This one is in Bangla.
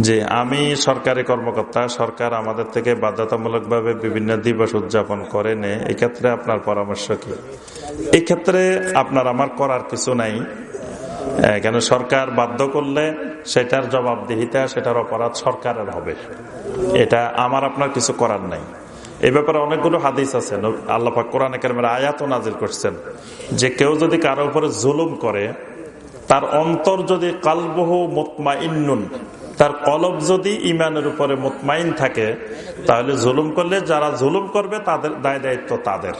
যে আমি সরকারি কর্মকর্তা, সরকার আমাদের থেকে বাধ্যতামূলকভাবে বিভিন্ন দিবস উদযাপন করে নে, এক্ষেত্রে আপনার পরামর্শ কি? এক্ষেত্রে আপনার আমার করার কিছু নাই। কেন সরকার বাধ্য করলে সেটার জবাবদিহিতা, সেটার অপরাধ সরকারের হবে। এটা আমার আপনার কিছু করার নাই। এ ব্যাপারে অনেকগুলো হাদিস আছে। আল্লাপাক কোরআন একাডেমির আয়াত নাজির করছেন। যে কেউ যদি কারও উপরে জুলুম করে, তার অন্তর যদি কালবহ মোতমা ইন্নুন তার কলব যদি ইমানের উপরে মোতমাইন থাকে, তাহলে জুলুম করলে যারা জুলুম করবে, তাদের দায় দায়িত্ব তাদের।